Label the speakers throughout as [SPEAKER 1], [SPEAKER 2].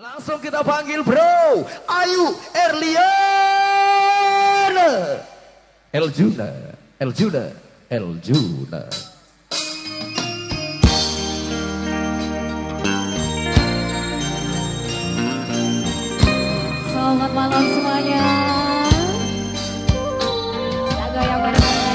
[SPEAKER 1] Langsung kita panggil bro. Ayu Erliana. Eljuna Eljuna Eljuna.
[SPEAKER 2] Selamat malam semuanya. Lagu yang mana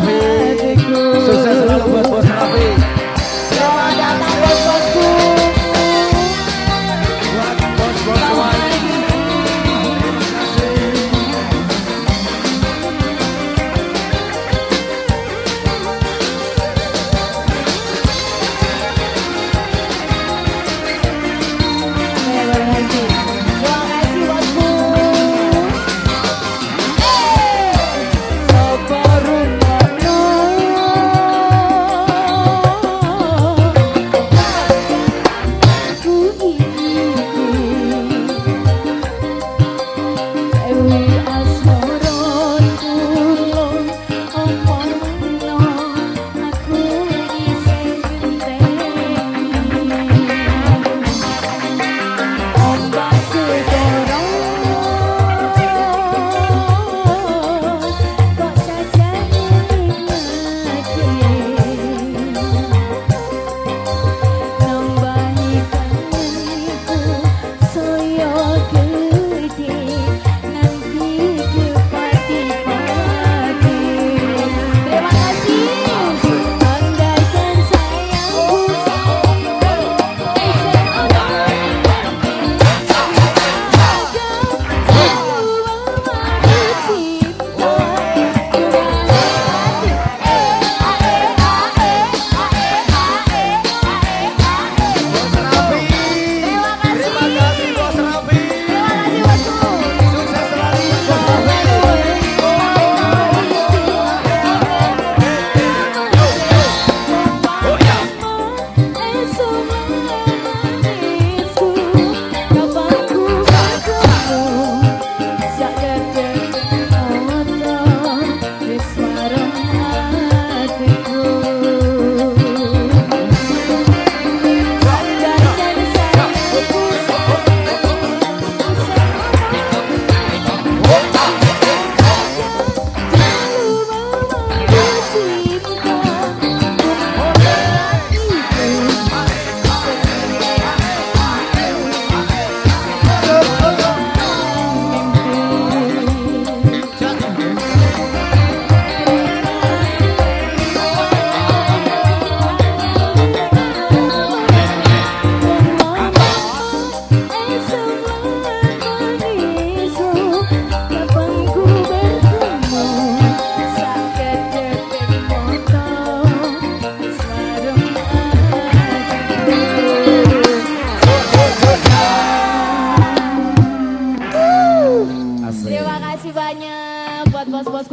[SPEAKER 2] vez.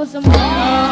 [SPEAKER 2] costumava.